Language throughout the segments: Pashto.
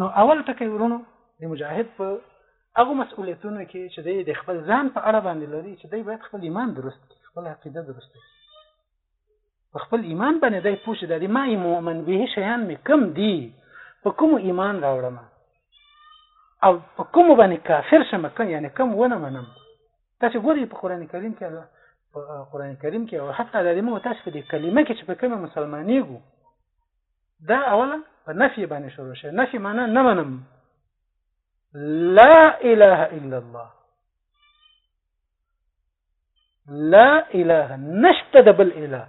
نو اول ټکی ورونو د مجاهد په هغه مسؤلیتونو کې چې دی د خپل ځان په اړه باندې لري چې دی باید خپل ایمان درست کړي خپل عقیده درست کړي په خپل ایمان باندې دی پوه شي دا د ما مؤمن به شیان مې کم دي په کوم ایمان راوړم او په کوم باندې کافر شم کوم یعنی کوم ونه منم تاسو ګورئ په قران کریم کې الله په قران کریم کې او حتی د دې مو تاسو په دې کلمه کې چې په کومه مسلمانېږو دا اولا په نفي باندې شروع شي نفي معنا نه منم لا اله الا الله لا اله نشته د بل اله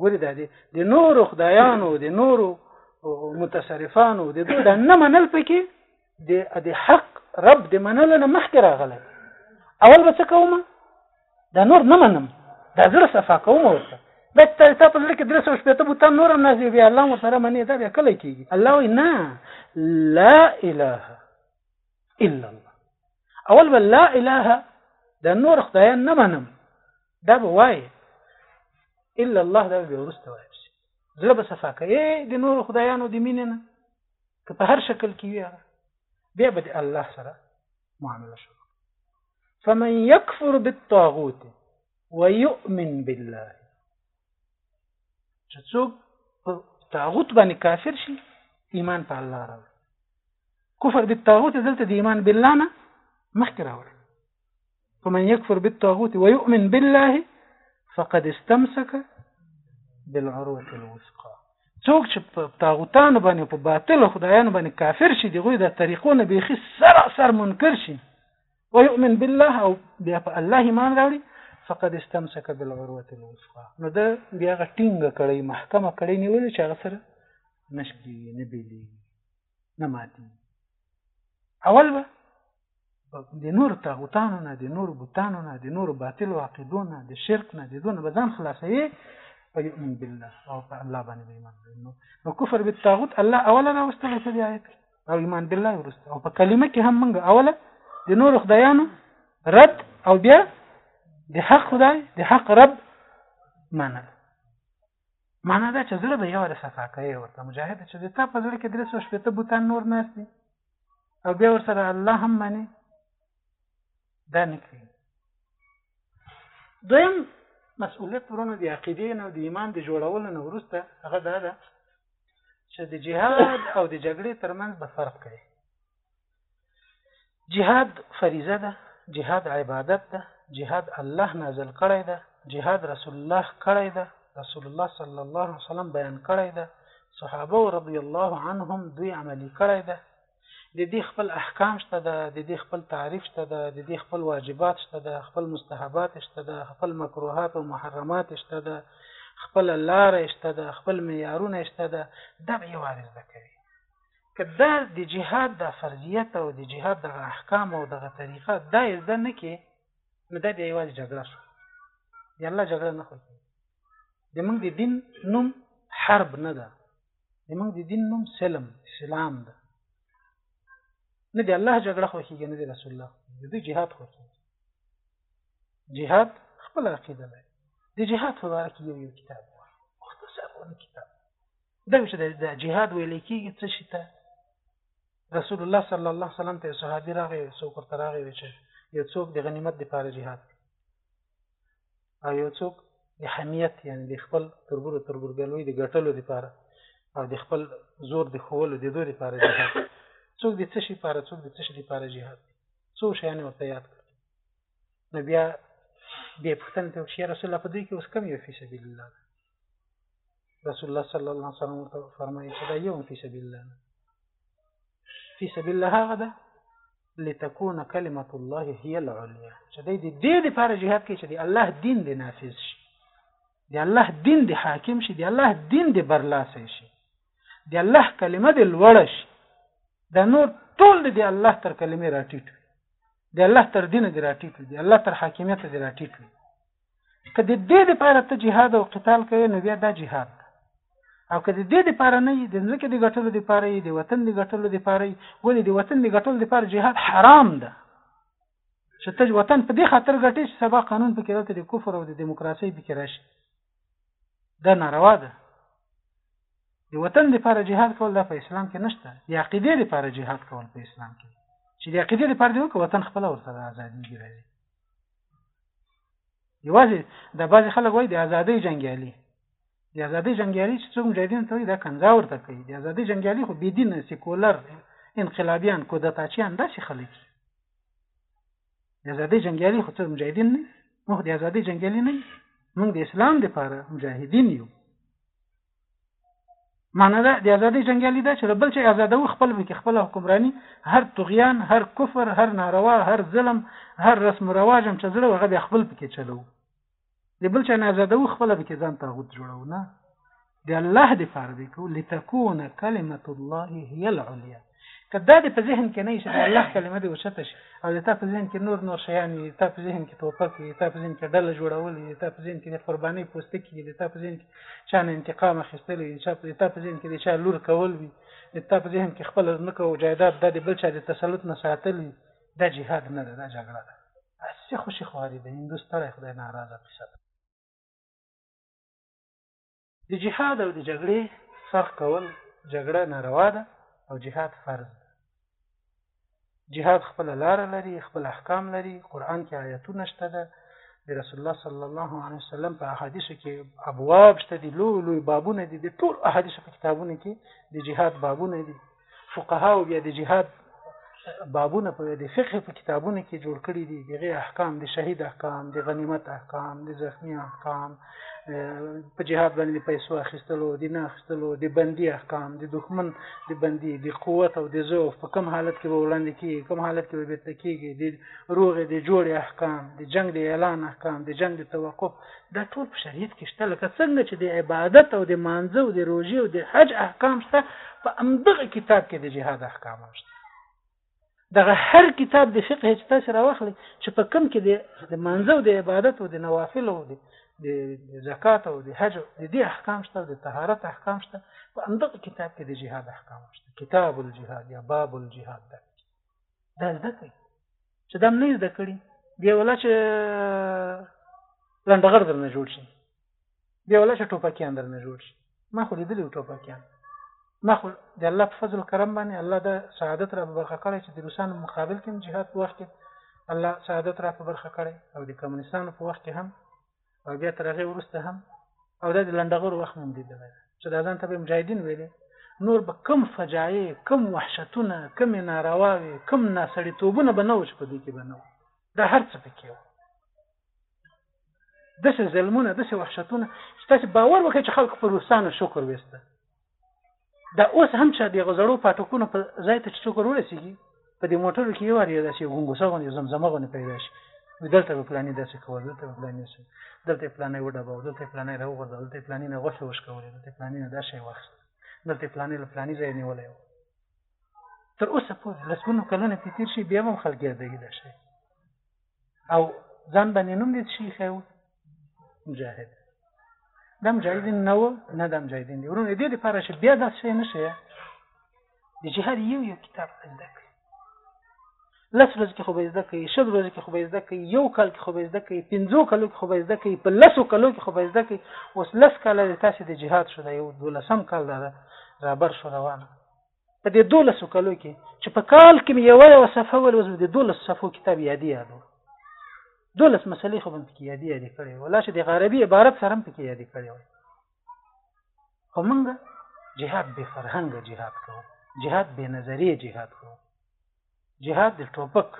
ګوري دا دي د نورو خدایانو د نورو متصرفانو د دوی د نه منل پکې د د حق رب د منلو نه مخکې راغلی اول به څه کوم دا نور نه منم دا زړه صفا کوم ورته دا چې تا په زړه کې درې سوه شپېته بوتان نور هم نازې بیا الله ورسره منې دا بیا کله کېږي الله وایي نه لا اله الا الله اول به لا اله دا نور خدایان نه منم دا به وایي الا الله دا به وروسته وایي زړه به صفا کوي د نور خدایانو د مینې نه که په هر شکل کې وي هغه بیا به د الله سره معامله شروع فمن يكفر بالطاغوت ويؤمن بالله چې څوک په طاغوت باندې کافر شي ایمان په الله راوړي کفر بالطاغوت دلته د ایمان بالله نه مخکې راوړي فمن يكفر بالطاغوت ويؤمن بالله فقد استمسك بالعروة الوثقى څوک چې په طاغوتانو باندې په باطل خدایانو باندې کافر شي دغه د طریقو نه بیخي سراسر منکر شي ويؤمن بالله او بیا په الله ایمان راوړي فقد استمسك بالعروه الوثقى نو دا بیا غټینګه کړی محکمه کړی نیول چې هغه سره نشي نه بیلی نه ماتي اول به د نور تاغوتانو نه د نور بوتانو نه د نور باطل عقیدو نه د شرک نه د دون به ځان خلاصوي ويؤمن بالله او په الله باندې ایمان نو نو کفر بالطاغوت الله اولا راوستل په دې آیت او ایمان بالله ورسته او په کلمه کې هم موږ اولا د نور خدایانو رد او بیا د حق خدای د حق رب منل مانا دا چې زړه به یې وره صفا کوي ورته مجاهد چې تا په زړه کې درې سوه شپېته بوتان نور ناست دي او بیا ورسره الله هم منې دا نه کوي دویم مسؤلیت ورونو د عقیدې نه او د ایمان د جوړولو نه وروسته هغه دا ده چې د جهاد او د جګړې ترمنځ به فرق کوي جهاد فریضه ده جهاد عبادت ده جهاد الله نازل کړی ده جهاد رسول الله کړی ده رسول الله صلی الله علیه وسلم بیان کړی ده صحابه رضی الله عنهم دوی عملی کړی ده د دې خپل احکام شته ده د دې خپل تعریف شته ده د دې خپل واجبات شته ده خپل مستحبات شته ده خپل مکروهات او محرمات شته ده خپل لار شته ده خپل معیارونه شته ده دا به یوازې زده کوي که دا د جهاد دا فرضیت او د جهاد دغه احکام او دغه طریقه دا یې زده نه کړې نو دا بیا یوازې جګړه شوه د الله جګړه نه خوښېږي د موږ د دین نوم حرب نه ده د موږ د دین نوم سلم اسلام ده نه د الله جګړه خوښېږي نه د رسول الله د دوی جهاد خوښېږي جهاد خپله عقیده لري د جهاد په باره کې یو یو کتاب مختصر ونه کتاب دغه چې د جهاد ویلې کېږي څه شي ته رسول الله صلی الله علیه وسلم ته صحابي راغی څوک ورته راغی وی چې یو څوک د غنیمت لپاره جهاد او یو څوک د حمیت یعنی د خپل تربور تربورګلوي د ګټلو لپاره او د خپل زور د خولو د دوی لپاره جهاد څوک د څه شي لپاره څوک د څه شي لپاره جهاد څو شیان ورته یاد کړ نو بیا بیا پوښتنه ته وکړي رسول الله په دوی کې اوس کم یو فی سبیل الله رسول الله صلی الله علیه وسلم ورته فرمایي چې دا یو فی سبیل الله فی سبیل الله هغه ده لتكون کلمه الله هي العليا چې د دې لپاره جهاد کوي چې د الله دین دې نافذ شي د الله دین دې حاکم شي د الله دین دې برلاسی شي د الله کلمه دې لوړه شي د نور ټول د الله تر کلمې راټیټ وي د الله تر دین دې راټیټ وي د الله تر حاکمیت دې راټیټ وي که د دې لپاره ته جهاد او قتال کوې نو بیا دا جهاد ده او که د دې لپاره نه یې د ځمکې د ګټلو لپاره یې د وطن د ګټلو لپاره یې ولې د وطن د ګټلو لپاره جهاد حرام ده چې ته وطن په دې خاطر ګټې چې سبا قانون پکې دلته د کفر او د دیموکراسۍ پکې راشي دا ناروا ده د وطن لپاره جهاد کول دا په اسلام کې نشته د عقیدې لپاره جهاد کول په اسلام کې چې د عقیدې لپاره دی وکړه وطن خپل ورته ازادي راځي یوازې د بعضې خلک وایي د ازادۍ جنګیالي د ازادۍ جنګیالي چې څوک مجاهدین ته وایي دا کنځا ورته کوي د ازادۍ جنګیالي خو بېدینه سیکولر انقلابیان کودتاچیان داسې خلک دي د ازادۍ جنګیالي خو څوک مجاهدین نه موږ د ازادۍ جنګیالي نه موږ د اسلام لپاره مجاهدین یو معنی دا د ازادۍ جنګیالي دا چې د بل چې ازادو خپل به کې خپل حکمرانی هر طغیان هر کفر هر ناروا هر ظلم هر رسم و رواج هم چې زړه هغه به خپل پکې چلو د بل چې نه ازادو خپل به کې ځان تاغوت جوړو نه د الله د فرض کو لتكون کلمت الله هي العليا که دا دې په ذهن کې نه شي د الله کلمه دې اوچته شي او د تا په ذهن کې نور نور شیان وي تا په ذهن کې توپک وي تا په ذهن کې ډله جوړول وي تا په ذهن کې د قربانۍ پوستکي وي تا په ذهن کې چا نه انتقام اخیستل وي چا په تا په ذهن کې د چا لور کول وي د تا په ذهن کې خپل ځمکه او جایداد د بل چا د تسلط نه ساتل وي دا جهاد نه ده دا جګړه ده هسې خوشې خواري د هندو ستړی خدای ناراضه قصه د جهاد او د جګړې فرق کول جګړه ناروا ده او جهاد فرض ده جهاد خپل لار لري خپل احکام لري قران کې آیاتونه شته ده د رسول الله صلی الله علیه وسلم په احادیثو کې ابواب شته دي لوی لوی بابونه دي د ټول احادیثو په کتابونو کې د جهاد بابونه دي فقهاو بیا د جهاد بابونه په د فقه په کتابونو کې جوړ کړي دي دغه احکام د شهید احکام د غنیمت احکام د زخمی احکام په جهاد باندې پیسو اخیستلو د نه اخیستلو د بندي احکام د دښمن د بندي د قوت او د ضعف په کم حالت کې به وړاندې کیږي کم حالت کې به بیرته کیږي د روغې د جوړې احکام د جنگ د اعلان احکام د جنگ د توقف دا ټول په شریعت کې شته لکه څنګه چې د عبادت او د مانځه او د روژې او د حج احکام شته په همدغه کتاب کې د جهاد احکام هم شته دغه هر کتاب د فقه چې تاسو راوخلي چې په کم کې د منځو د عبادت او د نوافل او د زکات او د حج د دې احکام شته د طهارت احکام شته په اندغه کتاب کې د جهاد احکام شته کتاب الجهاد یا باب الجهاد ده دا زده کړي چې دا نه زده کړي دی ولا چې لندغر درنه جوړ شي دی ولا چې ټوپکیان درنه جوړ شي ما خو لیدلی ټوپکیان ما خو د الله په فضل کرم باندې الله د سعادت را برخه کړی چې د روسانو مقابل کې جهاد په وخت کې الله سعادت را په برخه کړی او د کمونستانو په وخت کې هم او بیا تر هغه وروسته هم او دا د لنډغور وخت هم دی دغه چې دا ځان ته به مجاهدین ویلي نور به کم فجایع کم وحشتونه کم نارواوي کم ناسړیتوبونه به نه و چې په دې کې به نه و دا هر څه پکې و داسې ظلمونه داسې وحشتونه چې تاسو باور وکړئ چې خلکو پر روسانو شکر وسته دا اوس هم چې د غزړو پټکونو په ځای ته چې څوک ورسیږي په دې موټرو کې یو اړ یو داسې غونګوسه غونې زمزمه غونې پیدا شي دلته به پلانې داسې کول دلته به پلانې شي دلته پلانې وډباو دلته پلانې راوغورځه دلته پلانې نه غوښه وشکولې دلته پلانې نه دا شی واخیست دلته پلانې له پلانې ځای نیولی و تر اوسه پورې لسګونو کلونه پرې تېر شي بیا هم خلک یادوي دا شی او ځان باندې نوم دې شي خو مجاهد دا مجاهدین نه و نه دا مجاهدین دي ورونه دې لپاره چې بیا داسې شی نه شي د جهاد یو یو کتاب زده کړي لس ورځې کې خو به زده کوي شل ورځې کې خو به زده کوي یو کال کې خو به زده کوي پنځو کالو کې خو به زده کوي په لسو کالو کې خو به زده کوي اوس لس کاله د تاسې د جهاد شو دا یو دولسم کال دا رابر شو روانه په دې دولس کلو کې چې په کال کې مې یوه یوه صفحه ولوسم د دولس صفحو کتاب یادې یادو دولس مسلې خو به پکې یادې یادې کړې وي ولا چې د غربي عبارت سره هم پکې یادې کړې وي خو مونږ جهاد بې فرهنګه جهاد کوو جهاد بې نظریې جهاد کوو جهاد د ټوپک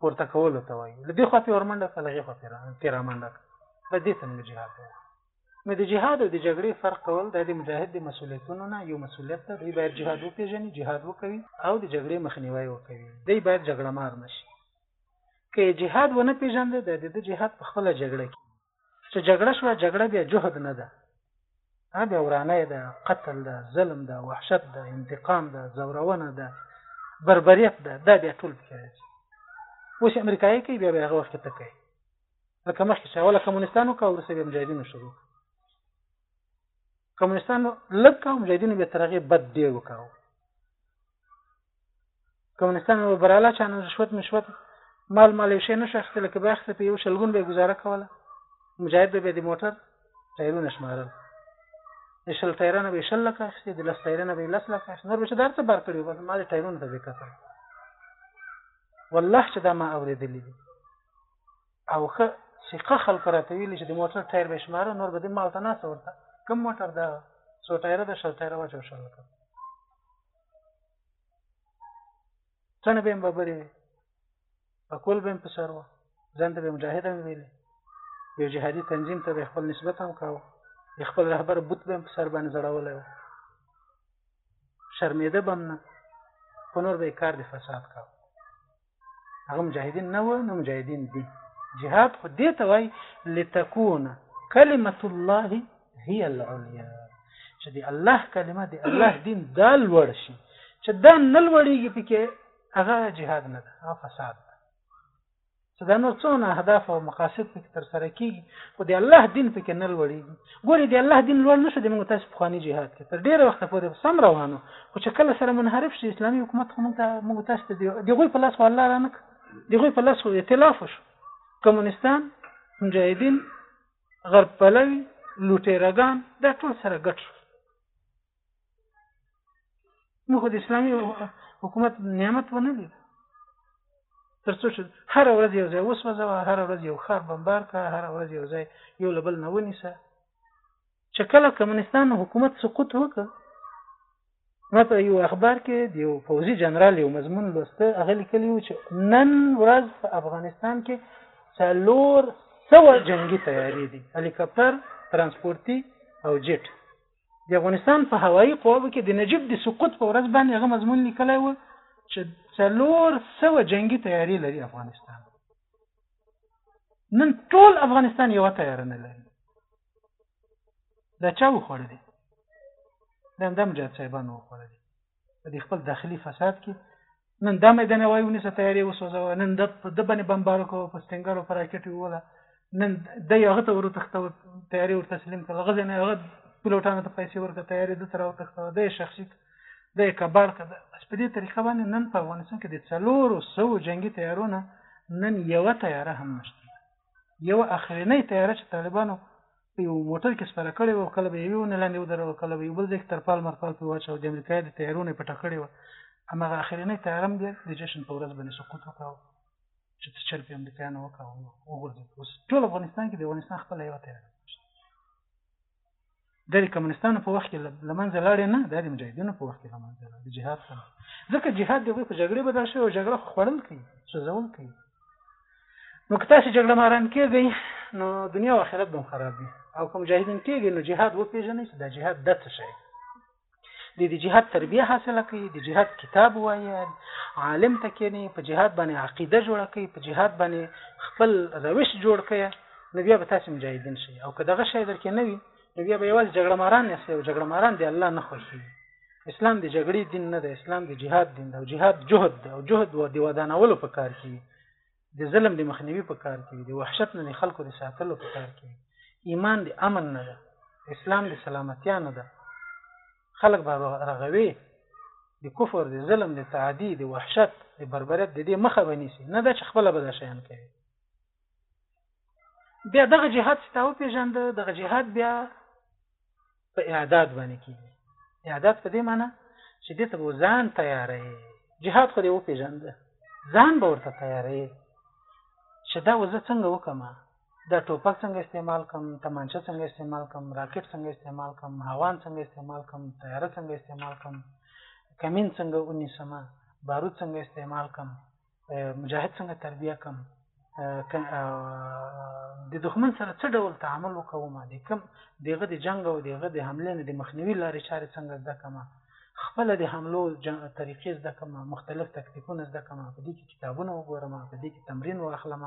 پورته کولو ته وایي له دې خوا پې ورمنډه کړه له هغې خوا پې رامنډه کړه دا دې ته موږ جهاد وایو نو د جهاد او د جګړې فرق کول دا د مجاهد د مسولیتونو نه یو مسولیت ده دوی باید جهاد وپېژني جهاد وکوي او د جګړې مخنیوی وکوي دوی باید جګړه مار نشي که یې جهاد ونه پېژنده دا د ده جهاد په خپله جګړه کې چې جګړه شو جګړه بیا جهد نه ده ها بیا ورانه ده قتل ده ظلم ده وحشت ده انتقام ده زورونه ده بربریت ده دا بیا ټول پکې راځي اوس امریکایي کوي بیا به هغه وخت ته کوي لکه مخکې چې اوله کمونستانو کا ورسره مجاهدینو شروع کمونستان لږ کاو مجاهدینو به تر هغه بد ډیر وکاو کمونستان به براله چانه رشوت مشوت مال مال یو شی نه شخص له کبه اخته په یو شلګون به گزاره کوله مجاهد به د موټر ټایرونه شمارل د شل ټایرونه به شل لکه اخته د لس ټایرونه به لس لکه اخته نور به دار څه بار کړی بس مال ټایرونه ته وکړه والله چې دا ما اوریدلې دي او که ثقه خلکو راته ویلي چې د موټر ټایر به شماره نور به دې مال ته ناسه ورته کوم موټر دا څو ټایره ده شل ټایره واچو شل کړ څنګه به به بری په کول به په سر و ځان ته به مجاهد هم ویل یو جهادي تنظیم ته خپل نسبت هم کاوه خپل رهبر بوت به په سر باندې زړولای و شرمېده بم نه په نور به کار د فساد کاوه هغه مجاهدین نه و نو مجاهدین دي جهاد خو دې ته وای لتكون کلمه الله هي العليا چې دی الله کلمه دی الله دین دا لوړ شي چې دا نه لوړیږي پکې هغه جهاد نه ده هغه فساد ده چې دا نور څونه اهداف او مقاصد پکې تر سره کیږي خو دی الله دین پکې نه لوړیږي ګوري د الله دین لوړ نشو د موږ تاسو پخوانی جهاد کې تر ډیره وخت پورې سم روانو خو چې کله سره منحرف شي اسلامي حکومت خو موږ ته موږ تاسو ته دی غوي په لاس خو الله رانک دی غوي په لاس خو ائتلاف وشو کمونستان مجاهدین غرب پلوي لوټیرګان دا ټول سره ګټ شو نو خو د اسلامي حکومت نعمت ونه لید تر څو چې هر ورځ یو ځای وسوځوه هر ورځ یو ښار بمبار کړه هر ورځ یو ځای یو لبل نه ونیسه چې کله کمونستان حکومت سقوط وکړ ما په یو اخبار کې د یو پوځي جنرال یو مضمون لوسته هغه لیکلی و چې نن ورځ په افغانستان کې څلور سوه جنګي تیارې دي هلیکاپټر ترانسپورتي او جټ د افغانستان په هوایي قواوو کې د نجیب د سقوط په ورځ باندې هغه مضمون لیکلی و چې څلور سوه جنګي تیارې لري افغانستان نن ټول افغانستان یوه تیاره نه لري دا چا وخوړلې دا همدا مجاهد صاحبانو وخوړلې په دې خپل داخلي فساد کې نن دا میدان وایو نه تیارې وسوځوه نن د د باندې بمبار وکړو په سټنګر او پراکټ ووله نن د یغه ته ورو تخته تیارې ور تسلیم کړل غزه نه هغه پلوټانو ته پیسې ورکړه تیارې د تر او تخته د شخصي د کباړ کده بس په دې طریقه باندې نن په افغانستان کې د څلورو سو جنگي تیارونه نن یو تیاره هم نشته یوه اخرینۍ طیاره چې طالبانو په یوه موټر کې سپره کړې وه، کله به یوې ونې لاندې ودروله، کله به یو بل ځای کې ترپال مرپال پرې واچاوه، د امریکایۍ د طیارو نه یې پټه کړې وه، هماغه اخرینۍ طیاره هم بیا د جشن په ورځ باندې سقوط وکاوه چې څه چل پې امریکایانو وکاوه وغورځېد. اوس ټول افغانستان کې د افغانستان خپله یوه طیاره دا د کمونستانو په وخت کې له منځه لاړې نه دا د مجاهدینو په وخت کې له منځه لاړې جهاد سره ځکه جهاد د هغوی په جګړې بدل شوی او جګړه خو خوړل کوي سوځول کوي نو که تاسو جګړه ماران کېږئ نو دنیا او آخرت به هم خراب وي او که مجاهدین کېږئ نو جهاد وپېژنئ چې دا جهاد دا څه شی د د جهاد تربیه حاصله کړي د جهاد کتاب وایي عالم ته کېني په جهاد باندې عقیده جوړه کړي په جهاد باندې خپل روش جوړ کړي نو بیا به تاسو مجاهدین شي او که دغه شی درکې نه وي نو بیا به یوازې جګړه ماران یاست او جګړه ماران دی الله نه خوښي اسلام د جګړې دین نه دی اسلام د جهاد دین دی او جهاد جهد دی او جهد و دی ودانولو په کار کې د ظلم د مخنیوي په کار کې وي د وحشت نه د خلکو د ساتلو په کار کې وي ایمان د امن نه ده اسلام د سلامتیا نه ده خلک به رغوي د کفر د ظلم د تعدی د وحشت د بربریت د دې مخه بنیسي نه دا چې خپل به دا شیان کوي بیا دغه جهاد ستاو پیژند دغه جهاد بیا په اعداد باندې کیږي اعداد په دې معنی چې دې ته به ځان تیارې جهاد خو دې وپېژند ځان به ورته تیارې چې دا وزه څنګه وکم دا ټوپک څنګه استعمال کم تمانچه څنګه استعمال کم راکټ څنګه استعمال کم هاوان څنګه استعمال کم طیاره څنګه استعمال کم کمین څنګه ونیسم بارود څنګه استعمال کم مجاهد څنګه تربیه کم د دښمن سره څه ډول تعامل وکوم د کم دغه د جنگ او دغه د حمله نه د مخنیوي لارې چارې څنګه زده کمه خپل د حملو طریقې زده کمه مختلف تکتیکونه زده کمه په دې کې کتابونه وګورم په دې کې تمرین واخلم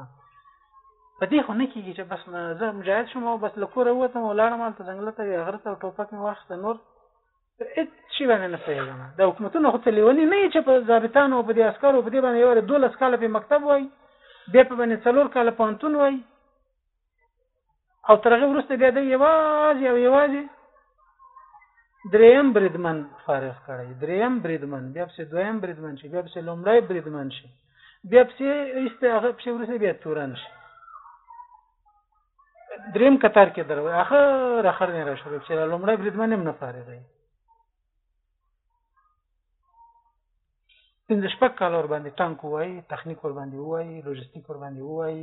په دې خو نه کېږي چې بس زه مجاهد شوم او بس له کوره ووتم او لاړم هلته ځنګله ته یوې غره ته ټوپک مې واخیسته نور هیڅ شي باندې نه پوهېږم د حکومتونو خو ته لیوني نه چې په ضابطانو او په دې عسکرو په دې باندې یوه دولس کاله په مکتب وای بیا په باندې څلور کاله پوهنتون وای او تر هغه وروسته بیا د یوازې او یوازې دریم بریدمن فارغ کړی دریم بریدمن بیا پسې دویم بریدمن شي بیا پسې لومړی بریدمن شي بیا پسې ایسته هغه پسې وروسته بیا تورن شي دریم کتار کې دروي اخر اخر نه را شروع چې لومړی بریدمن هم نه فارغ دی پنځه شپږ کال ور باندې ټانک وای تخنیک ور باندې وای لوجستیک ور باندې وای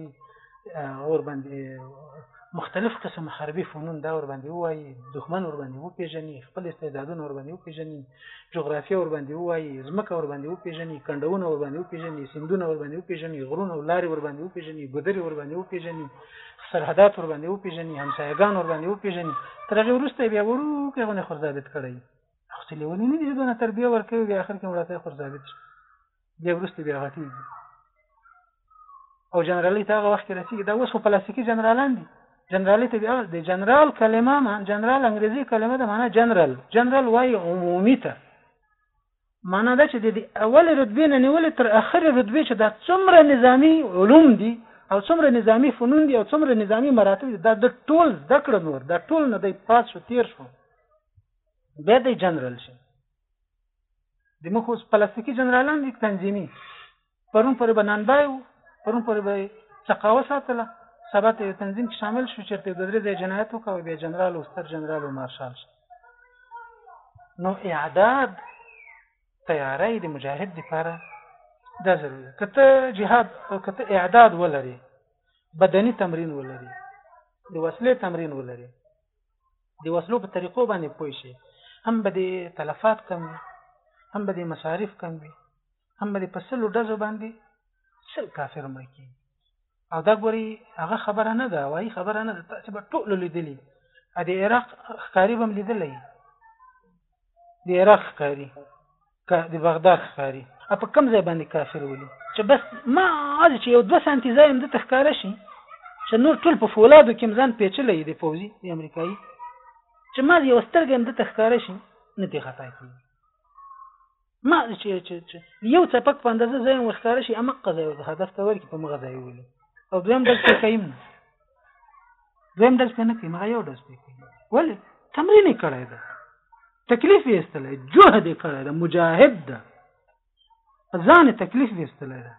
اور باندې مختلف قسم حربي فنون دا ور باندې وای دښمن ور باندې وپیژني خپل استعدادونه ور باندې وپیژني جغرافیه ورباندې ووایي، ځمکه ورباندې وپېژني، کنډونه ورباندې وپېژني، سیندونه ورباندې وپېژني، غرونه او لارې ورباندې وپېژني، ګودرې ورباندې وپېژني، سرحدات ورباندې وپېژني، همسایهګان ورباندې وپېژني، تر هغې وروسته یې بیا وړوکی غونې خورزابط کړی وي. خو چې لیونی نه دی، دونه تربیه ورکوي، بیا اخر کې مړکی خورزابط شي. بیا وروسته بیا غټېږي او جنرالي ته هغه وخت رسېږي دا اوس خو پلاستیکي جنرالان دي جنرالي ته بیا د جنرال کلمه ما جنرال انګریزي کلمه ده معنا جنرال جنرال وایي عمومي ته معنا دا چې د اول رتبې نه نیولې تر اخرې رتبې چې دا څومره نظامی علوم دي او څومره نظامی فنون دي او څومره نظامی مراتب دي دا د ټول زده کړه نور دا ټول نه دی پاس شو تیر شو بیا دی جنرال شي د مخ اوس پلاستیکي جنرالان دي تنظیمي پرون پر بنانبای وو پرون پر به چقاوه ساتله سبا ته یو تنظیم کې شامل شو چېرته د درې ځای جنایت وکړو بیا جنرال او ستر جنرال او مارشال شو نو اعداد تیاری د مجاهد لپاره دا ضروري ده کته جهاد او کته اعداد ولري بدني تمرین ولري د وسلې تمرین ولري د وسلو په طریقو باندې پوه شي هم به د تلفات کم وي هم به د مصارف کم وي هم به د په سلو ډزو باندې سل کافر مړ کېږي او دا ګوري هغه خبره نه ده وایي خبره نه ده تاسې به ټولو لیدلي د عراق ښکاري به هم لیدلی د عراق ښکاری د بغداد ښکاری ا په کم ځای باندې کافر ولي چې بس ما از چې یو دوه سانتي ځای هم د تخکار شي چې نور ټول په فولادو کې ځان پیچلې دي پوزي د امریکایي چې ما یو سترګې هم د تخکار شي نه دی خطا کیږي ما چې چې چې یو څپک په اندازه ځای ورښکاره شي امقه ځای د هدف ته ورکې په مغه ځای ولي او دویم درس کې کوم دویم درس نه کوي مغه یو درس کوي ولې تمرین یې کړی ده تکلیف یې استلی جهد یې کړی ده مجاهد ده ځان تکلیف یې استلی ده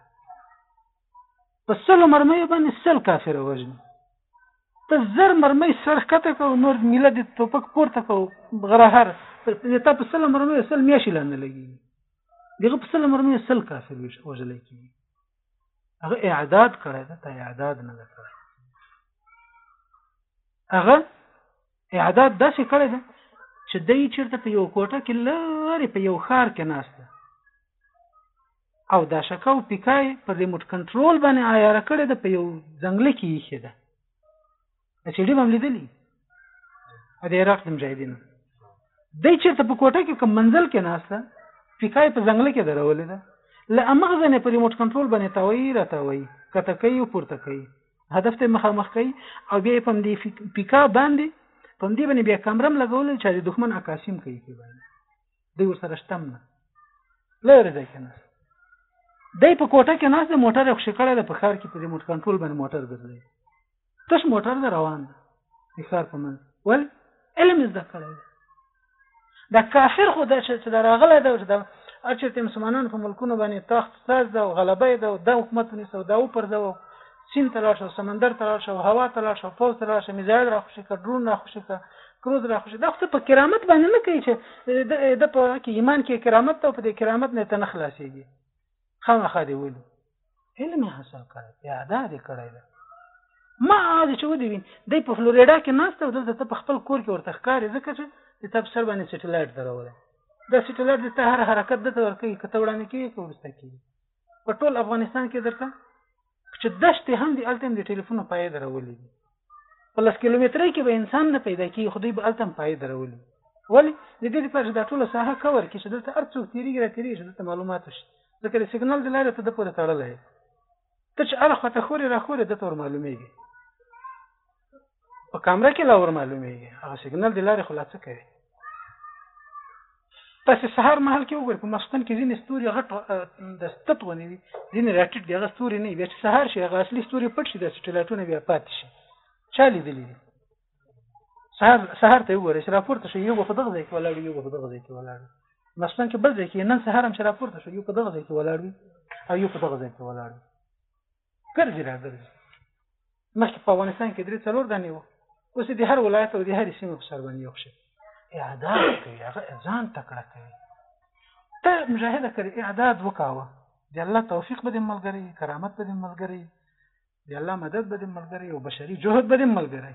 په سلو مرمیو باندې سل کافر وژني ته زر مرمۍ سر ښکته کو نور مله د توپک پورته کو غرهر ته په سلو مرمۍ سل میاشي لاندې لګي دغه په سلو مرمۍ سل کافر وژل کیږي هغه اعداد کړی دا ته اعداد نه کړی هغه اعداد داسې کړی دا چې دای چیرته په یو کوټه کې لارې په یو خار کې ناشته او دا شکه او پیکا یې پر ریموټ کنټرول باندې عیاره کړې ده په یو ځنګله کې ایښې ده د چیډي هم لیدلی او د عراق د مجاهدینو دی چېرته په کوټه کې کوم منزل کې ناسته پیکا یې په ځنګله کې درولې ده له امغه ځنې په ریموټ کنټرول باندې تاوي را تاوي کته کوي او پورته کوي هدف ته مخامخ کوي او بیا په دې پیکا باندې په دې باندې بیا کمرم لګول چې د دښمن عکاسیم کوي په باندې دی ورسره شتم نه لرې ځای کې ناست دی په کوټه کې ناست دی موټر یې خوشې کړی دی په ښار کې په ریموټ کنټرول باندې موټر ګرځوي تش موټر دی روان دی د ښار په منځ ولې علم یې زده کړی دی دا کافر خو دا چې دا راغلی دی چې دا هر چېرته مسلمانان په ملکونو باندې تخت ساز ده او غلبه یې ده او دا حکومت ونیسه او دا وپرځوه سیند ته لاړ شه سمندر ته لاړ شه هوا ته لاړ شه پوځ ته لاړ شه میزایل راخوشې کړه ډرون راخوشې کړه کروز را خوشې دا خو څه په کرامت باندې نه کوي چې د د په کې ایمان کې کرامت ته په دې کرامت نه ته نه خلاصيږي خامخا دی ولي علم حاصل کړی یا ادا دې کړی ده ما عاد چې ودی وین د په فلوریدا کې ناشته او دلته په خپل کور کې ورته ښکارې ځکه چې د تب سر باندې سټلایټ درولې دا سټلایټ د هر حرکت د تور کوي کته وړاندې کې کوم څه کوي په ټول افغانستان کې درته چې دشتې هم دي هلته هم د ټلیفونو پایې درولي دي په لس کیلومترۍ کې به انسان نه پیدا کېږي خو دوی به هلته هم پایې درولي ولې د دې لپاره چې دا ټوله ساحه کور کړي چې دلته هر څوک تېرېږي را تېرېږي چې دلته معلومات وشي ځکه د سیګنال د لارې ته ده پورې تړلی ته چې هره خوا ته خورې را خورې ده ته ور معلومېږي په کمره کې لا ور معلومېږي هغه سیګنل د لارې خو لا څه کوي تاسې سهار مهال کې وګورئ په ماسخوتن کې ځینې ستوري غټ د ستت غونې وي ځینې راټیټ دي هغه ستوري نه بیا چې سهار شي هغه اصلي ستوري پټ شي د سټیلایټونه بیا پاتې شي چا لیدلي دي سهار سهار ته وګورئ چې راپورته شي یو په دغه ځای کې ولاړ یو په دغه ځای کې ولاړ ماسخوتن کې بل ځای کې نن سهار هم چې راپورته شي یو په دغه ځای کې ولاړ او یو په دغه ځای کې ولاړ ګرځي را ګرځي مخکې په افغانستان کې درې څلور دانې وو اوس د هر ولایت او د هرې سیمې په سر باندې یو شي اعداد کوي هغه ځان تکړه کوي ته مجاهده کړې اعداد وکاوه د الله توفیق به دې ملګری کرامت به دې ملګری د الله مدد به دې ملګری او بشري جهد به دې ملګری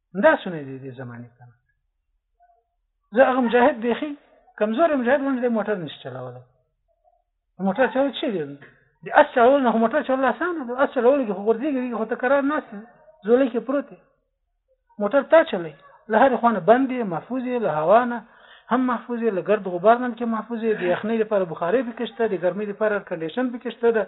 دا سونه دي د زمانه کنه زه هغه مجاهد بيخي کمزور مجاهد ونه د موټر نشي چلاوله موټر چلول څه دي د اس چلول نه موټر چلول اسانه ده اس چلول کې خو ورځيږي خو تکرار نه سي زولې کې پروت موټر تا چلی له هر خوانه بندې محفوظې له هوا نه هم محفوظې له ګرد غبار نه کې محفوظې د یخنۍ لپاره بخاري پکې شته د ګرمۍ لپاره کنډیشن پکې شته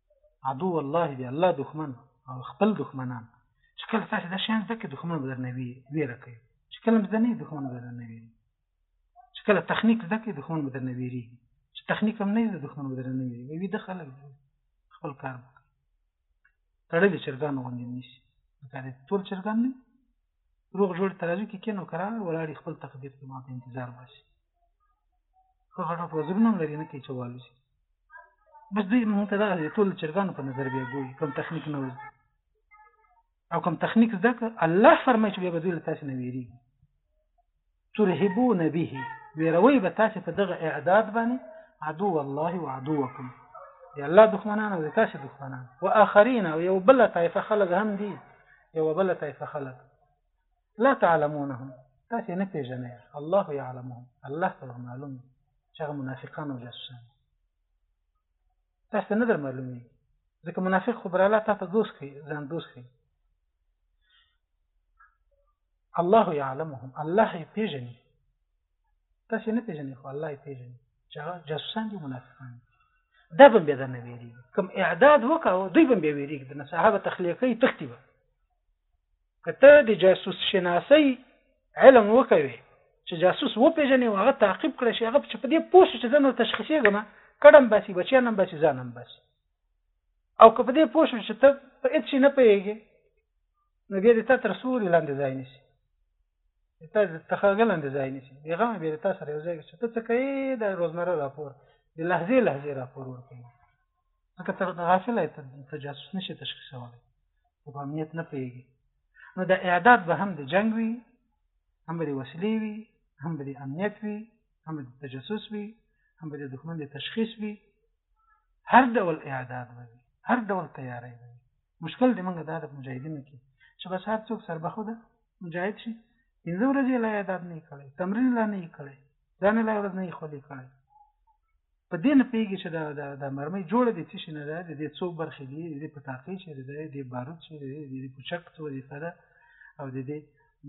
عدو الله دی الله دښمن او خپل دښمنان چې کله تاسو دا شیان زده کړئ دښمن به درنه ویره کوي چې کله زده نه دښمن به درنه ویري چې کله تخنیک زده کړئ دښمن به درنه ویري چې تخنیک هم نه زده دښمن به درنه ویري وي د خلک خپل کار وکړي تړلې چرګان غوندې نیسي لکه ټول چرګان نه روغ جوړ ترازو کې کینو کرار ولاړ خپل تقدیر کې ماته انتظار باسي خو هغه په زړه نوم لري نه کې چوالو شي بس دوی مونږ ته دغه ټول چرګان په نظر بیا ګوري کوم تخنیک نه وځي او کوم تخنیک زده الله فرمایي چې بیا به دوی له تاسو نه ویریږي ترهبون به ویروي به تاسو په دغه اعداد باندې عدو الله وعدوکم دی الله دښمنان او تاسو دښمنان واخرین او یو بل طایفه خلق هم دي یو بل طایفه خلق لا تعلمونهم تاسو نه پیژنئ الله يعلمهم الله ته معلوم چې منافقان او جاسوسان تاسو ته نه در معلومي ځکه منافق خو براله تا ته دوست کوي ځان دوست کوي الله يعلمهم الله یې پیژني تاسو نه پیژني خو الله یې پیژني چې هغه جاسوسان دي منافقان دا به بیا درنه ویریږي کوم اعداد وکاو دوی به بیا ویریږي د صحابه تخلیقي تختی به که ته د جاسوس شناسۍ علم وکوي چې جاسوس وپېژنې او هغه تعقیب کړی شي هغه چې په دې پوه شي چې زه نو تشخیصېږم کډم باسي بچیان هم باسي ځان هم باسي او که په دې پوه شي چې ته په هېڅ شي نه پوهېږې نو بیا د تا تر سوري لاندې ځای نیسي د تا د تخرګه لاندې ځای نیسي بېغمه بیا د تا سره یو ځای چې ته څه کوې د روزمره راپور د لحظې لحظې راپور ورکوي ځکه ته غافل یې ته جاسوس نشې تشخیصولی ته په امنیت نه پوهېږي نو د اعداد به هم د جنګ وي هم به د وسلې وي هم به د امنیت وي هم به د تجسس وي هم به د دښمن د تشخیص وي هر ډول اعداد به وي هر ډول تیاری به وي مشکل د موږ دا د مجاهدینو کې چې بس هر څوک سربخوده مجاهد شي پنځه ورځې لا اعداد نه کړی تمرین لا نه کړی ځان لا ورځ نه خولې کړی په دې نه پوهېږي چې دا دا دا مرمۍ جوړه دي څه شي نه ده د دې څو برخې دي د دې پتاقې چېرې ده د دې بارود چېرې دی د دې پوچک څه وظیفه ده او د دې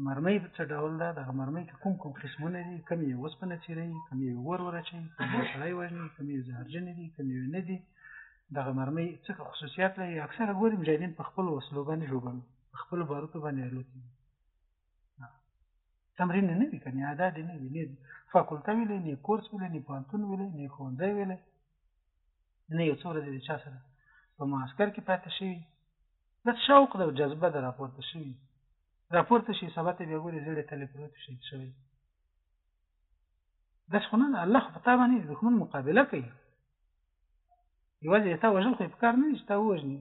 مرمۍ څه ډول ده دغه مرمۍ کې کوم کوم قسمونه دي کوم یې اوسپنه چیروي کوم یې اور ورچوي کوم یې سړی وژني کوم یې زهرجنې دي کوم یې نه دي دغه مرمۍ څه خصوصیات لري اکثره ګوري مجاهدین په خپلو وسلو باندې ژوبل په خپلو باروتو باندې الوتي تمرین نه وی کنه ادا دې نه وی نه فاکولته ویلې نه کورس ویلې نه پانتون ویلې نه ښوونځی ویلې نه یو څو ورځې د چا سره په معسکر کې پاتې شوي د شوق د جذبه د راپورته شوي راپورته شي سبا ته بیا ګوري زړه تلې پروت شي شوی داس خو نه الله خو په تا باندې د دښمن مقابله کوي یوازې تا وژل خو په کار نه دي چې تا ووژني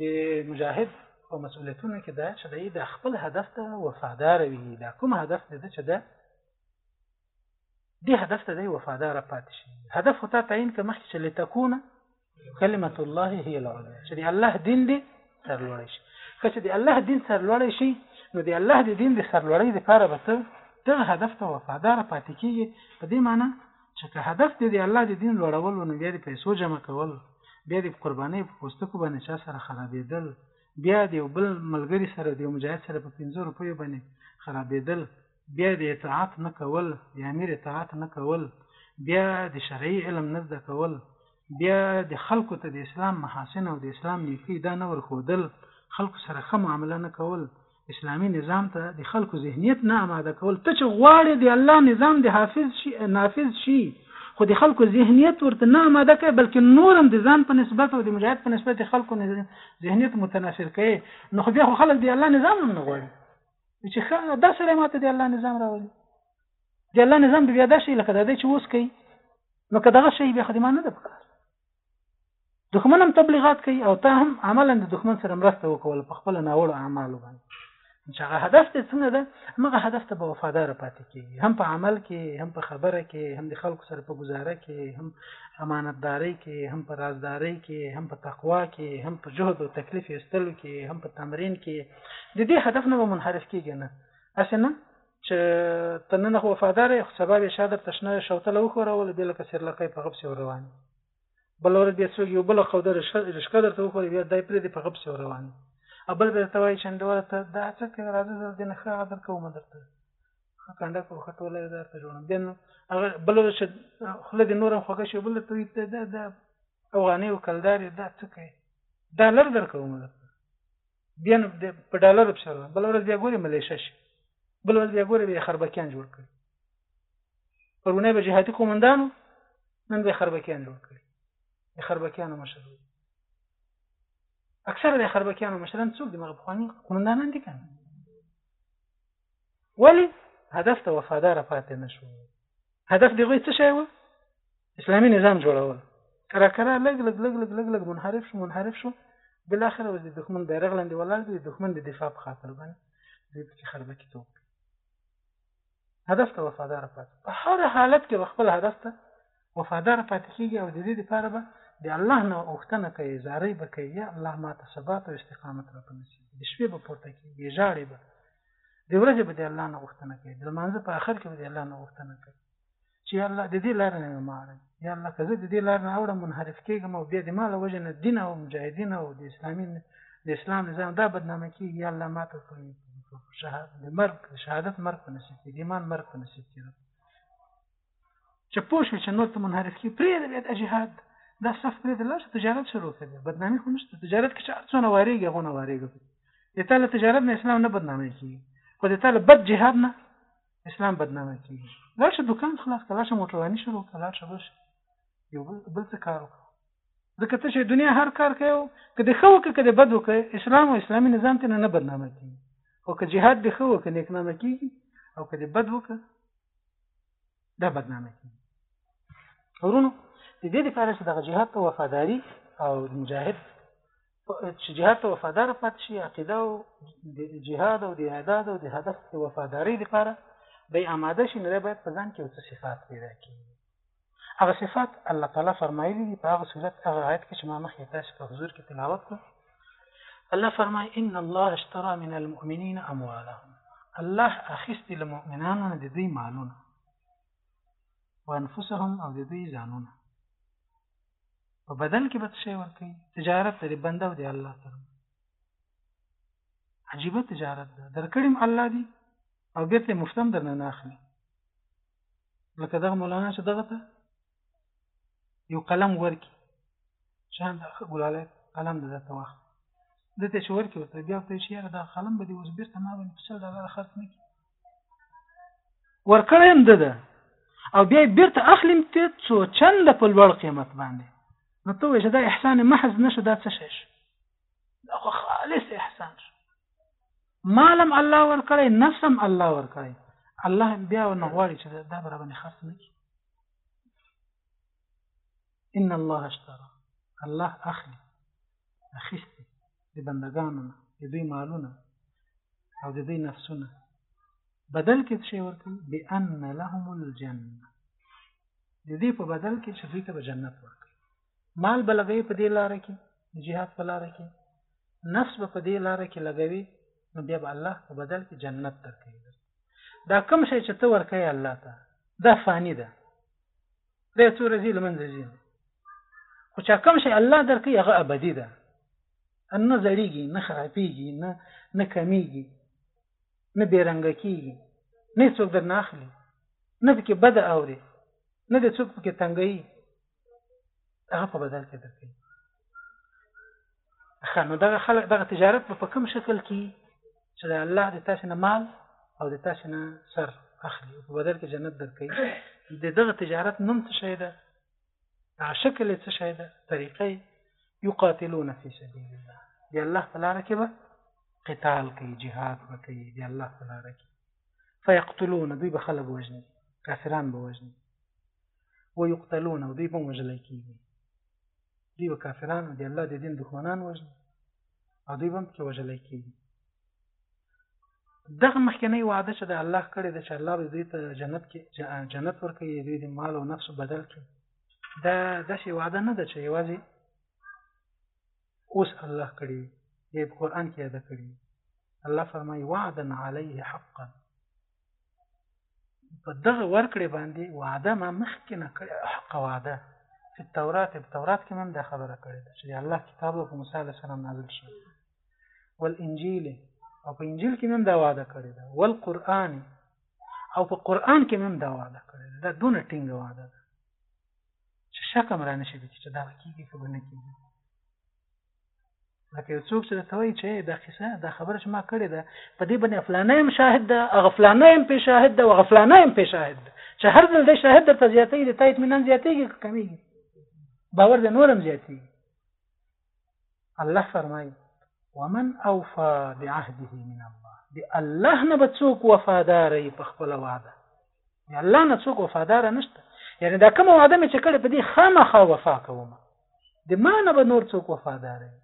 د مجاهد په مسؤلیتونو کې دا چې دی د خپل هدف ته وفادار وي دا کوم هدف دی چې ده دې هدف ته دی وفادار پاتې شي هدف خو تا تعین که مخکې چې لتکونه کلمة الله هي العليا چې د الله دین دی سرلوړی شي که چې د الله دین سرلوړی شي نو د الله د دین د سرلوړۍ لپاره به ته دغه هدف ته وفادار پاتې کیږي په دې معنی چې که هدف دې د الله د دین لوړول و نو بیا د پیسو جمع کول، بیا د قربانیو په پوستکو باندې چا سره خرابېدل، بیا د یو بل ملګري سره، د یو مجاهد سره په پنځه روپیو باندې خرابېدل، بیا د اطاعت نه کول، د امیر اطاعت نه کول، بیا د شرعي علم نه زده کول، بیا د خلکو ته د اسلام محاسن او د اسلام نیکۍ دا نه ورښودل، خلکو سره ښه معامله نه کول، اسلامي نظام ته د خلکو ذهنیت نه اماده کول، ته چې غواړې د الله نظام دې حافظ شي، نافذ شي، خو د خلکو ذهنیت ورته نه اماده کوې، بلکې نور هم د ځان په نسبت او د مجاهد په نسبت د خلکو ذهنیت متنفر کوې، نو خو بیا خو خلک د الله نظام هم نه غواړي. وي چې ښه دا سړی ماته د الله نظام راولي د الله نظام بیا دا شي لکه دا دی چې اوس کوي نو که دغه شی بیا خو دې ما نه ده پکار دښمن هم تبلیغات کوي او ته هم عملا د دښمن سره مرسته وکول په خپل ناوړو اعمالو باندې چې هغه هدف دې څنګه ده هغه هدف ته به وفادار پاتې کیږي هم په عمل کې هم په خبره کې هم د خلکو سره په گزاره کې هم امانتداري کې هم په رازداري کې هم په تقوا کې هم په جهد او تکلیف استلو کې هم په تمرین کې د دې هدف نه منحرف کیږي نه اسنه چې ته نن خو وفادار یې خو سبا بیا شا درته شنه شوتله وښوروله بیا لکه سیرلکی په غپسې ور روان بله ورځ بیا څوک یو بله قوده رشکه درته وښوري بیا دای پرېږدي په غپسې ور روان او بل به درته وایي چې انډیواله ته دا څه کوې راځه زه دې نه ښه هغه درکوم درته ښه کنډه کوو ښه ټوله یې درته جوړوم بیا نو هغه بله ورځ چې خوله دې نور هم خوږه شي بل درته وایي ته دا دا افغانۍ او کلدار یې دا څه کوې ډالر درکوم درته بیا نو په ډالرو پسې روان بل ورځ بیا ګوري ملیشه شي بل ورځ بیا ګوري بیا خربکیان جوړ کړي پرونه به جهادي قومندانو نن به خربکیان جوړ کړي د خربکیانو مشر وي اکثره د خربکیانو مشران څوک دي مغه پخواني قومندانان دي کنه ولې هدف ته وفادار پاتې نشو هدف دی غوي څه شی و اسلامي نظام جوړول کرا کرا لګ لګ لګ لګ لګ لګ منحرف شو منحرف شو بل اخر اوس د دښمن بیرغ لاندې ولاړ دی دښمن د دفاع په خاطر باندې دوی پکې خربه کې توپ هدف ته وفادار پاتې په هر حالت کې خپل هدف ته وفادار پاتې کېږي او د دې لپاره به د الله نه غوښتنه کوي، زارۍ به کوي، یا الله ما ته ثبات او استقامت راپه نصیب کړه، د شپې به پورته کېږي، ژاړي به، د ورځې به د الله نه غوښتنه کوي، د لمانځه په اخر کې به د الله نه غوښتنه کوي چې یا الله د دې لارې نه مې مه اړوي، یا الله که زه د دې لارې نه اوړم منحرف کېږم او بیا د ما له وجې نه دین او مجاهدین او د اسلامي د اسلام نظام دا بدنامه کېږي، یا الله ما ته د مرګ د شهادت مرګ په نصیب کړي، د ایمان مرګ په نصیب کړي. چې پوه شوې چې نور ته منحرف کړي پرېږده بیا دا جهاد دا صف پرېږده لاړ شه تجارت شروع کړه بیا بدنامي خو نشته تجارت کې چې هر څونه وارېږي هغونه وارېږي د تا له تجارت نه اسلام نه بدنامي کېږي خو د تا له بد جهاد نه اسلام بدنامي کېږي لاړ شه دوکان خلاص کړه لاړ شه موټرواني شروع کړه لاړ شه بل شه یو بل څه کار وکړه ځکه ته چې دنیا هر کار کوي او که د ښه وکړه که د بد وکړه اسلام او اسلامي نظام ته نه بدنامه کېږي او که جهاد د ښه وکړه نیکنامه کېږي او که د بد وکړه دا بدنامه کیږي ورونو د دې لپاره چې دغه جهاد ته وفاداری او مجاهد چې جهاد ته وفادار پاتې شي عقیده او د جهاد او د اعداد او د هدف ته وفاداری لپاره به آماده شي نو باید په ځان کې اوس صفات پیدا کړي هغه صفات الله تعالی فرمایلی دي په هغه صورت هغه آیت کې چې ما مخکې تاسو په حضور کې تلاوت کړ الله فرمای ان الله اشترى من المؤمنين اموالهم الله اخیست له مؤمنانو نه د دوی مالونه وانفسهم او د دوی ځانونه په بدل کې به څه شی ورکوي تجارت لري بنده او د الله سره عجیبه تجارت ده درکړم الله دی او بیرته مفتم درنه نه اخلي لکه دغه مولانا چې دغه ته یو قلم ورکی شان د ګلاله قلم د ته واخ د ته چې ورکی ورته بیا ته چې دا قلم به دې اوس بیرته ما باندې په سل ډالر خرڅ نه کی ورکړې هم ده او بیا بیرته اخلم ته څو چند په لوړ قیمت باندې نو ته وې چې دا احسان محض نشه دا څه شي دا خو خالص احسان شو مالم الله ورکړی نفسم الله ورکړی الله بیا ونه غواړي چې دا برابر باندې خرڅ نه کړي ان الله اشترى الله اخلي اخیستي د بندگانو نه د دوی مالونه او د دوی نفسونه بدل کې څه ورکړي بان لهم الجنه د دې په بدل کې چې دوی ته به جنت ورکړي مال به لګوي په دې لار کې د جهاد په لار کې نفس به په دې لار کې لګوي نو بیا به الله په بدل کې جنت درکوي دا کوم شی چې ته ورکوي الله ته دا فانی ده دا څو ورځې لمنځه ځي خو چې کوم شی الله درکوي هغه ابدي ده ان نه زړیږي نه خرابېږي نه نه کمیږي نه بیرنګ کیږي نه څوک در نه اخلي نه پکې بد اوري نه د څوک پکې تنګي هغه په بدل کې درکوي ښه نو دغه خلک دغه تجارت به په کوم شکل کې چې د الله د تاسې نه مال او د تاسې نه سر اخلي په بدل کې جنت درکوي د دغه تجارت نوم څه شی ده هغه شکل څه شی ده طریقې یقاتلون فی سبیل الله دی الله په لاره کې به قتال کوي جهاد به کوي دی الله په لاره کې فیقتلون دوی به خلک وژني کافران به وژني ويقتلون او دوی به وژل کېږي دوی به کافرانو د الله د دین دښمنان وژني او دوی به پکې وژل کېږي دغه مخکنی وعده چې د الله کړې ده چې الله به دوی ته جنت کې جنت ورکوي دوی د مال او نفس بدل کړي دا داسې وعده نه ده چې یوازې اوس الله کړی دی په قرآن کې یاده کړی الله فرمایي وعدا علیه حقا په دغه ورکړې باندې وعده ما مخکې نه کړې حق وعده په تورات په تورات کې هم دا خبره کړې ده چې الله کتاب او موسی علیه السلام نازل شوی والانجیل او په انجیل کې هم دا وعده کړې ده والقرآن او په قرآن کې هم دا وعده کړې ده دا دونه ټینګه وعده ده چې شک هم را نشي چې دا کېږي که به نه کېږي لکه یو څوک چې ته وایي چې دا قصه دا خبره چې ما کړې ده په دې باندې فلانه هم شاهد ده هغه فلانه هم پې شاهد ده هغه فلانه هم پې شاهد ده چې هر ځل د شاهد درته زیاتېږي د تا اطمینان زیاتېږي که کمېږي باور د نور هم زیاتېږي الله فرمایي ومن اوفا بعهده من الله د الله نه به څوک وفادار وي په خپله وعده یا الله نه څوک وفادار نشته یعنی دا کوم وعده مې چې کړې په دې خامخا وفا کوم د ما نه به نور څوک وفادار وي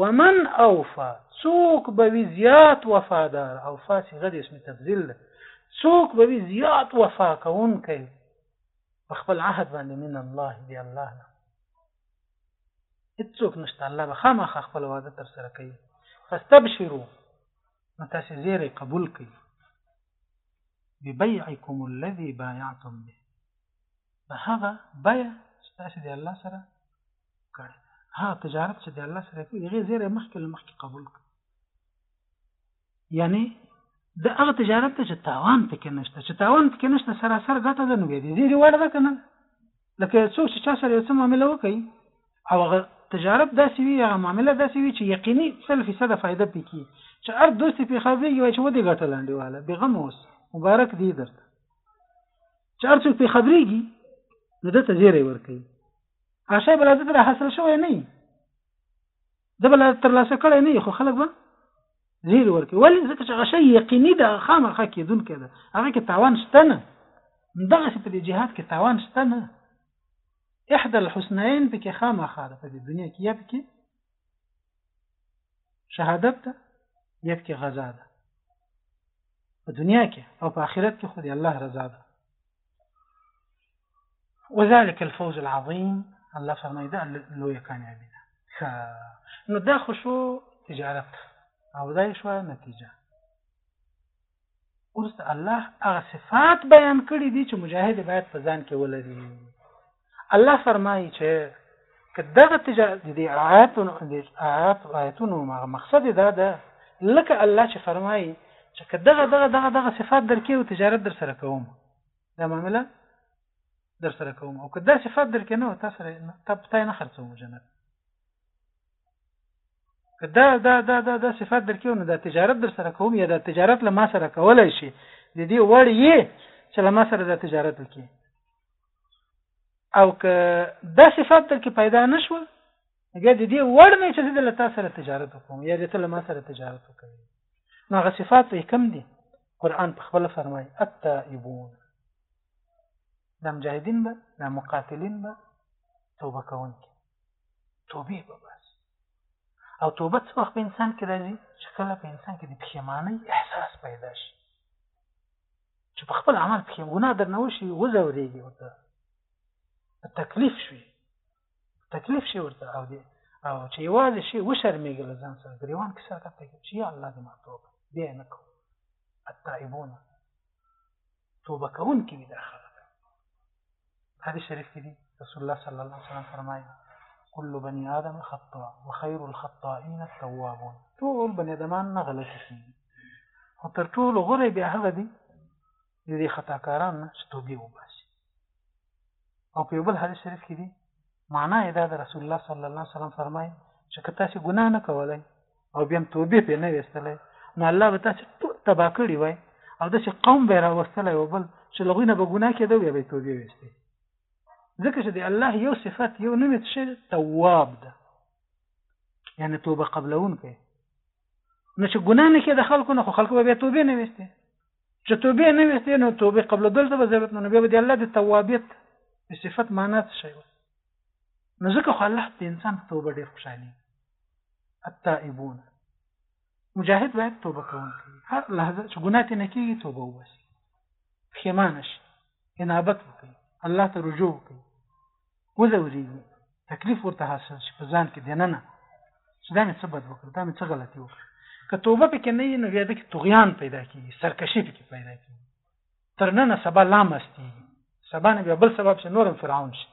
ومن اوفا څوک به وي زیات وفادار اوفا چې غد اسم تبذل ده څوک به وي زیات وفا کوونکی په خپل عهد باندې من الله دی الله نه هیڅوک نشته الله به خامخا خپل وعده تر سره کوي فاستبشروا نو تاسو زیری قبول کړئ ببيعكم الذي بايعتم به په هغه بیه چې تاسو د الله سره کړی هغه تجارت چې د الله سره کوي هغه زیره مخکې له مخکې قبول کړي یعنی د هغه تجارت ته چې تاوان پکې نشته چې تاوان پکې نشته سراسر ګټه ده نو بیا دې زیری وړ ده کنه لکه یو څوک چې چا سره یو څه معامله وکړي او هغه تجارت داسې وي هغه معامله داسې وي چې یقیني سل فیصده فایده پې کیږي چې هر دوست پې خبرېږي وایي چې ودې ګټه لنډې واله بېغمه اوس مبارک دی درته چې هر څوک پې خبرېږي نو ده ته زیری ورکوي هغه شی به له ده سره حاصل شوی نه وي د بل ترلاسه کړی نه خو خلک به زیر ورکړي ولې ځکه چې هغه شی یقیني ده خامخا کېدونکی ده هغه کې تاوان شته نه دغسې په دې جهاد کې تاوان شته نه احد الحسنین پکې خامخا ده په دې دنیا کې یا پکې شهادت ده یا پکې غزا ده په دنیا کې او په آخرت کې خو دې الله رضا ده وذلك الفوز العظيم الله فرمایي دا لویه کامیابي ده ښه نو دا خو شو تجارت او دا شو نتیجه ورسته الله هغه صفات بیان کړي دي چې مجاهد باید په ځان کې ولري الله فرمایي چې که دغه تجارت د آیاتونو د آیات آیاتونو مقصد دا ده لکه الله چې فرمایي چې که دغه دغه دغه دغه صفات درکې او تجارت در سره کوم دا معامله در سره کوم او که دا صفات درکې نه تاسو سره تاسو نه خرڅوم جنت که دا دا دا دا دا صفات درکې نو دا تجارت در سره کوم یا دا تجارت له ما سره کولای شي د دې وړ یې چې له ما سره دا تجارت وکړي او که دا صفات در کې پیدا نشول بیا د دې وړ نه چې زه له تاسو سره تجارت وکوم یا ته له ما سره تجارت وکړي نو هغه صفات به کم دي قران په خپل فرمای التائبون د مجاهدین به د مقاتلین به توبه کوونکي توبه به بس او توبه څه وخت په انسان کې راځي چې کله په انسان کې د پښیمانۍ احساس پیدا شي چې په خپل عمل پکې ګناه درنه وشي وځورېږي ورته تکلیف شي تکلیف شي ورته او دې او چې یوازې شي وشرمېږي له ځان سره ګریوان کې سره کته کوي چې یا الله دې ما توبه بیا یې نه کوو التائبون توبه کوونکي وي دا خلک حدیث شریف کې دي رسول الله صلی الله علیه وسلم فرمایي كل بني آدم خطاء وخير الخطائين التوابون ټول بني آدمان نه غلطي کیږي خو تر ټولو غوره بیا هغه دي د دې خطاکاران نه چې توبې وباسي او په یو بل حدیث شریف کې دي معنی یې دا ده، رسول الله صلی الله علیه وسلم فرمایي چې که تاسې ګناه نه کولای او بیا هم توبه پرې نه ویستلای نو الله به تاسې ټول تباه کړي وای او داسې قوم به یې راوستلی و بل چې له هغوی نه به ګناه کېده او بیا به یې توبې ویستې ځکه چې د الله یو صفت یو نوم یې څه دی تواب ده یعنې توبه قبلوونکی نو چې ګناه نه کېده خلکو نه خو خلکو به بیا توبې نه ویستې چه توبه نه ویسته نو توبه قبل دل ته به ضرورت نه نو بیا به دی الله د توابیت په صفت معنا څه شي وس نو ځکه خو الله په انسان په توبه ډیر خوشحالي التائبون مجاهد باید توبه کوونکی هر لحظه چې ګناه ته نکیږي توبه وباسي پښیمان شي انابت وکړي الله ته رجوع وکړي وځورېږي تکلیف ورته حاصل شي په ځان کې دننه چې دا مې څه بد وکړ دا مې څه غلطي وکړه که توبه پکې نه وي نو بیا پکې طغیان پیدا کېږي سرکشي پکې پیدا کېږي تر ننه سبا لا مستېږي سبا نه بیا بل سبب شي نور هم فرعون شي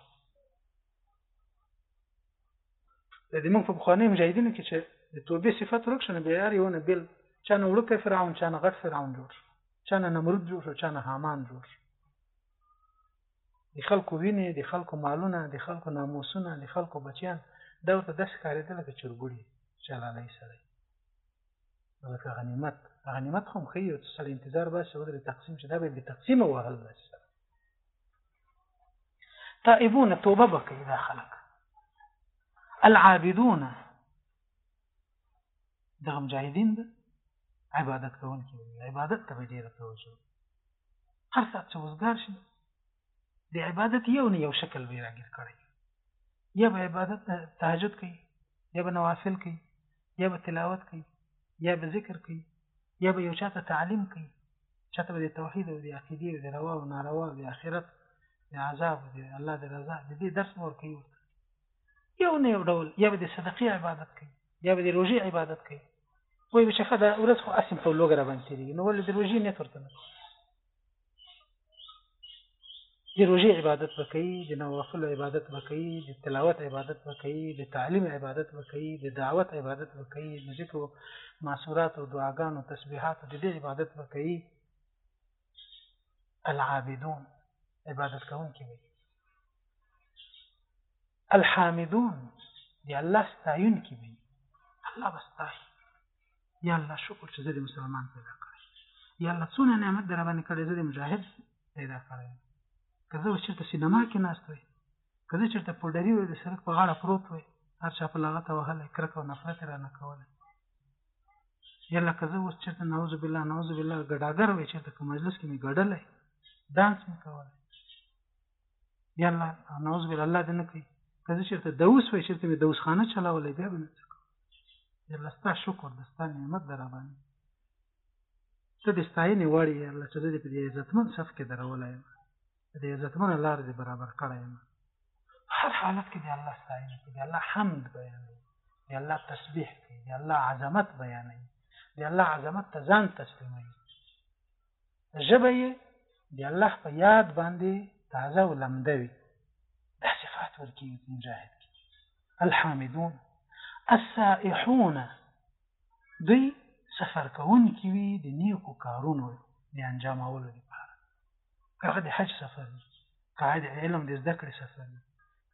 د دې موږ په بخواني مجاهدینو کې چې د توبې صفت ورک شنه بیا یو نه بل چا نه وړوکی فرعون چا نه غټ فرعون جوړ شو چا نه نمرود جوړ شو چا نه حامان جوړ شو د خلکو وینې، د خلکو مالونه، د خلکو ناموسونه، د خلکو بچیان، دا ورته داسې ښکارېده لکه چرګوړي چې چلالی سړی او لکه غنیمت، غنیمت خو هم ښه یو څه سړی انتظار باسي ودرې تقسیم چې دا به یې بې تقسیمه وهل داسې سره تائبون توبه به کوي دا خلک العابدون دغه مجاهدین ده عبادت کوونکي عبادت ته به ډېره توجه هر ساعت چې وزګار شي د عبادت یو نه یو شکل به راګیر کړی یا به عبادت تهجد کوي یا به نوافل کوي یا به تلاوت کوي یا به ذکر کوي یا به یو چاته تعلیم کوي چاته به د توحید او د عقیدې او د روا او ناروا او د آخرت د عذاب د الله د رضا د دې درس مور کوي یو نه یو ډول یا به د صدقې عبادت کوي یا به د روژې عبادت کوي وایي چې ښه ده ورځ خو اسیم په لوګه را باندې تېرېږي نو ولې د روژې نیت ورته نه د روژې عبادت به کوي د نوافلو عبادت به کوي د تلاوت عبادت به کوي د تعلیم عبادت به کوي د دعوت عبادت به کوي د ذکر معصورات او دعاګانو تسبیحات د دې عبادت به کوي العابدون عبادت کوونکي وي الحامدون دی الله ستایون کی وي الله بستای یا الله شکر چې زه د مسلمان پیدا کړی یا الله څونه نعمت در باندې کړی زه د مجاهد پیدا کړی که زه اوس چېرته سینما کې ناست وای که زه چېرته پوډري وای د سړک په غاړه پروت وای هر چا په لغته وهلی کرکه او نفرت یې رانه کولی یا لکه زه اوس چېرته نعوذ بالله نعوذ بالله ګډاګر وای چېرته که مجلس کې مې ګډلی ډانس مې کولی بیا الله نعوذ بالله الله دې نه کوي که زه چېرته دوس وای چېرته مې دوس خانه چلولی بیا به نه څه کوم یا الله ستا شکر د ستا نعمت د را باندې ته د ستاینې وړ یې الله چې زه دې په دې عزتمن صف کې درولی یم د دې عزتمنه لار دې برابر کړی یم هر حالت کې د الله ستاینه کوي د الله حمد بیانوي د الله تسبیح کوي د الله عظمت بیانوي د الله عظمت ته ځان تسلیموي ژبه یې د الله په یاد باندې تازه او لمده وي دا صفات ورکیږي په مجاهد کې الحامدون السائحون دوی سفر کوونکي وي د نیکو کارونو د انجامولو لپاره هغه د حج سفر وي هغه د علم د زده کړې سفر وي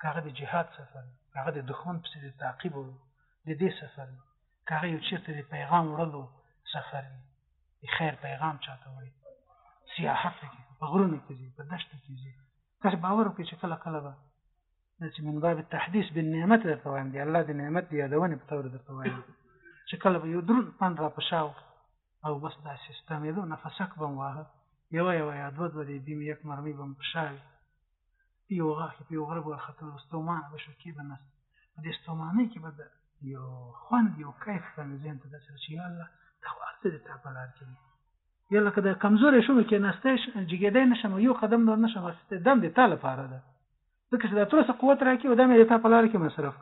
هغه د جهاد سفر وي هغه د دښمن پسې د تعقیب د دې سفر وي هغه یو چېرته د پیغام وړلو سفر وي د خیر پیغام چاته وړي سیاحت کوي په غرونو کې ځي په دشت کې ځي تاسو باور وکړئ چې کله کله به چې من باب التحديث بالنعمت درته وایم دی الله د نعمت دی یادونه په تور درته وایم چې کله به یو درون پند را پښاو او بس دا سیستم یې نفسک بم واه یو یو یا دو دو دې دې یک مرمي بم پښاوي په یو غار کې په یو غره به ورختلو ستومانه به شو کېده نه په دې ستومانۍ کې به د یو خوند یو کیف به مې ذهن ته داسې چې یا الله دا خو هر څه د تا په لار کې دي یا لکه د کمزوری شوم کېناستی جګېدی نه شم یو قدم نور نه شم اخیستی دم د تا لپاره ده ځکه چې دا تر اوسه قوت راکړي او دا مې د تا په لار کې مصرف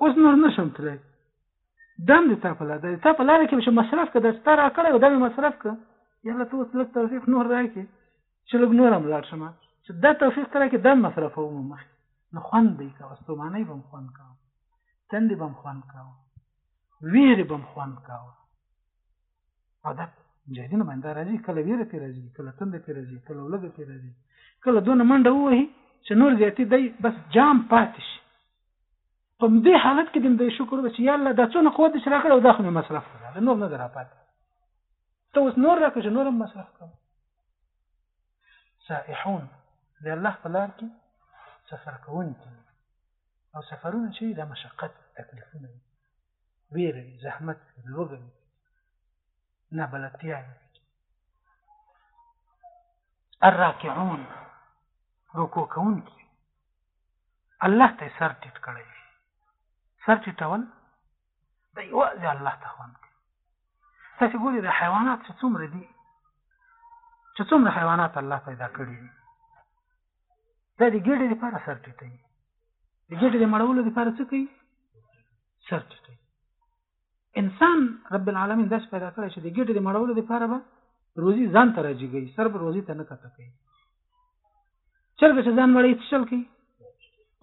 اوس نور نه شم تللی دم د تا په لار د تا په لار کې چې مصرف کړه د تا راکړی او دا مې مصرف کړه یا الله ته اوس لږ توفیق نور راکړي چې لږ نور هم لاړ شم چې دا توفیق ترا کې دم مصرف وو مخ نو خوند به کا واستومانه بم خوند کا تند بم خوند کا ویر بم خوند کا او دا جهدین باندې راځي کله ویر ته راځي کله تند ته راځي کله ولګ ته راځي کله دون منډه وهي چې نور زیاتې دی بس جام پاتې شي په دې حالت کې دم د شکر وچ یا الله دا څونه قوت چې راکړ او دا خو مصرف کړه نور نه درا پاتې ته اوس نور راکړه نور مصرف کړه سائحون د الله په لار کې سفر کوونکي او سفرونه چې د مشقت تکلیفونه وي ویره وي زحمت وي لوږه وي نابلدتیا وي الراکعون رکوع کوونکي الله ته سر ټیټ کړی سر ټیټول دا یوازې الله ته خوند کوي تاسې ګورئ د حیوانات چې څومره دي چې څومره حیوانات الله پیدا کړي دي دا د ګېډې لپاره سر ټیټوي د ګېډې د مړولو لپاره څه کوي سر ټیټوي انسان رب العالمین داسې پیدا کړی چې د ګېډې د مړولو لپاره به روزي ځان ته راجیږي سر به روزي ته نه کته کوي چرګ چې ځان وړي څه چل کوي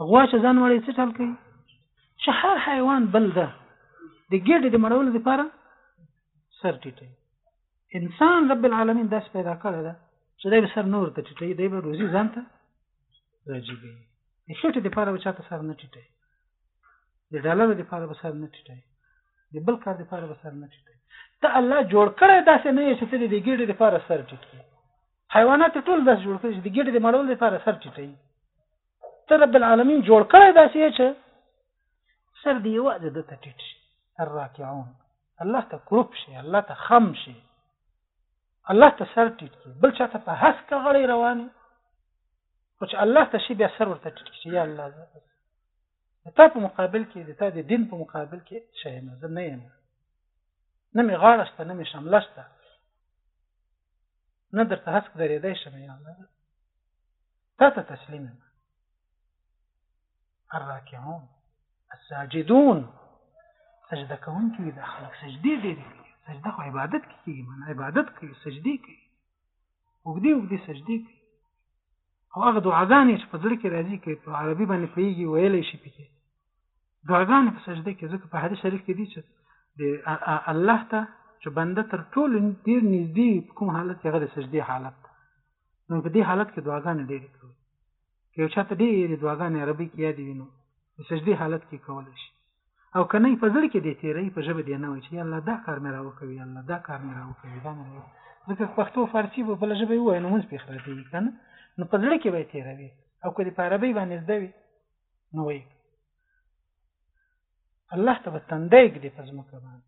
غوا چې ځان وړي څه چل کوي چې هر حیوان بل ده د ګډې د مړولو لپاره سر ټیټي انسان رب العالمین داس پیدا کړی ده چې دی به سر نور ته ټیټي دی به روزي ځان ته راځي د خېټې لپاره به چاته سر نه ټیټي د ډالر لپاره به سر نه ټیټي د بل کار لپاره به سر نه ټیټي ته الله جوړ کړی داسې نه یې چې ته د ګډې لپاره سر ټیټ کړي حیوانات ټول داسې جوړ کړي چې د ګیډې د مړولو لپاره سر ټیټوي ته رب العالمین جوړ کړی داسې چې سر دی یوازې د ته ټیټ شي الراکعون الله ته کروپ شي الله ته خم شي الله ته سر ټیټ کړي بل چاته په هسکه غړی رواني خو چې الله ته شي بیا سر ورته ټیټ کړي یا الله د تا په مقابل کې د تا د دین په مقابل کې څه یم زه نه یم نه مې غاړه شته نه مې شمله شته نه درته هسک درېدی شم یا الله تا ته تسلیم یم الراکعون الساجدون سجده کوونکي د خلک سجدې ډېرې کوي سجده خو عبادت کې کېږي عبادت کوي سجدې کوي اوږدې اوږدې سجدې کوي او هغه دعاګانې چې په زړه کې راځي کوي په عربي باندې پوهېږي ویلی شي پکې دعاګانې په سجده کې ځکه په حدیث شریف کې دي چې د الله ته چې بنده تر ټولو ډېر نږدې وي په کوم حالت کې هغه د سجدې حالت نو په دې حالت کې دعاګانې ډېرې کوي که یو چاته ډېرې دعاګانې عربۍ کې یادې وي نو د سجدې حالت کې کولی شي او که نه په زړه کې دې تېروي په ژبه دې نه وایي چې یا الله دا کار مې راوکوي یا الله دا کار مې راوکوي دا مې ځکه پښتو فارسي به بله ژبه یې ووایي نو مونځ پرې خرابېږي که نه نو په زړه کې به یې تېروي او که دې په عربۍ باندې زده وي نو وایي الله ته به تندی ږدې په ځمکه باندې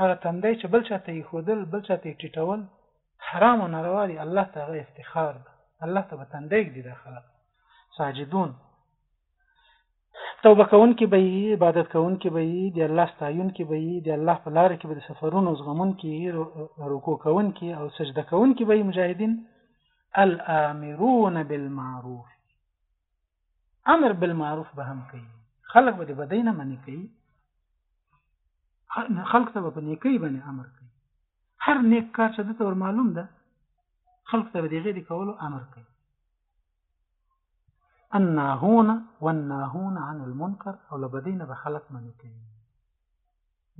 هغه تندی چې بل چاته یې ښودل بل چاته یې ټیټول حرام او ناروا دي الله ته هغه افتخار ده الله ته به تندی ږدي دا خلک ساجدون توبه کوونکي به یي عبادت کوونکي به یي د الله ستایونکي به یي د الله په لاره کې به د سفرونو زغمونکي رکوع کوونکي او سجده کوونکي به یي مجاهدین الامرون بالمعروف امر بالمعروف به هم کوي خلک به د بدۍ نه منې کوي خلک ته به په نیکۍ باندې امر کوي هر نیک کار چې دته ور معلوم ده خلک ته به د غیر کولو امر کوي الناهون والناهون عن المنکر او لبدین به خلق منې کوي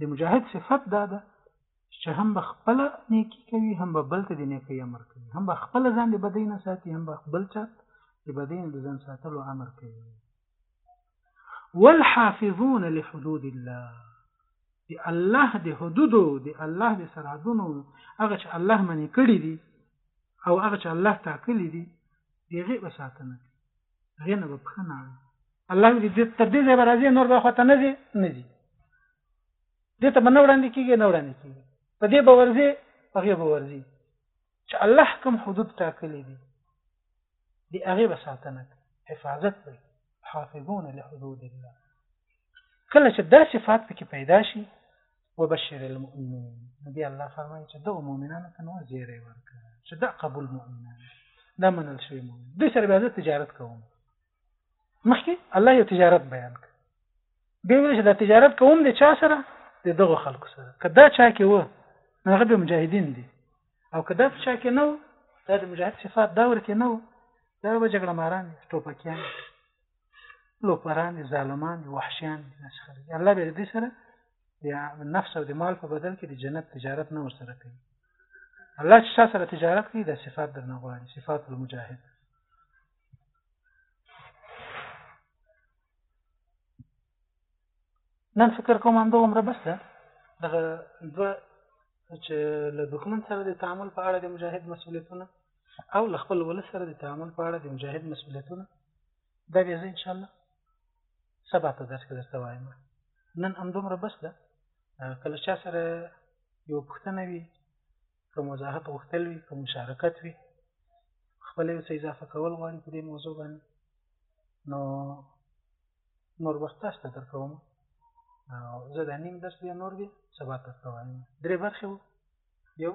د مجاهد صفت دا ده چې هم به خپل نیکی کوي هم به بل ته د نیکی امر کوي هم به خپل ځان د بدی نه ساتي هم به بل چا د بدی نه د ځان ساتلو امر کوي والحافظون لحدود الله د الله د حدودو د الله د سرحدونو هغه چې الله منې کړی دي او هغه چې الله ټاکلی دي دغه وساتنه هغه نه به پخه نه الله دې تر دې ځای راځي نور به خواته نه ځي نه ځي دې ته نه وړاندې کیږي نه وړاندې کیږي په دې به ورځي هغه به ورځي چې الله کوم حدود ټاکلي دي دې هغه به ساتنه حفاظت کوي حافظون لحدود الله کله چې دا صفات پکې پیدا شي وبشر المؤمنين نبي الله فرمایي چې دغه مؤمنانو ته نور زیری ورکړه چې دا قبول مؤمنان دا منل شوی مؤمن دوی سره بیا تجارت کوم مخکې الله یو تجارت بیان کړ بیا ویل چې دا تجارت کوم د چا سره د دغه خلکو سره که دا چا کې و نو هغه به مجاهدین دي او که دا چا کې نه و دا د مجاهد صفات دا ورکې نه و دا به جګړه ماران ټوپکیان لوپران دي ظالمان دي وحشیان دي داسې خلک دي الله بیا د دې سره د نفس او د مال په بدل کې د جنت تجارت نه ورسره کوي الله چې چا سره تجارت کوي دا صفات درنه غواړي صفات المجاهد نن فکر کوم هم دومره بس ده دغه دوه چې له دښمن سره د تعامل په اړه د مجاهد مسؤلیتونه او له خپل ولس سره د تعامل په اړه د مجاهد مسؤلیتونه دا بیا زه انشاءالله سبا په درس کې درته وایم نن همدومره بس ده کله چا سره یو پوښتنه وي که وضاحت غوښتل وي که مشارکت وي خپل یو څه اضافه کول غواړي په دې موضوع باندې نو نور وخت تاسو ته درکوم او زه دا نیم درس بیا نور بیا سبا درته وایم درې برخې وو یو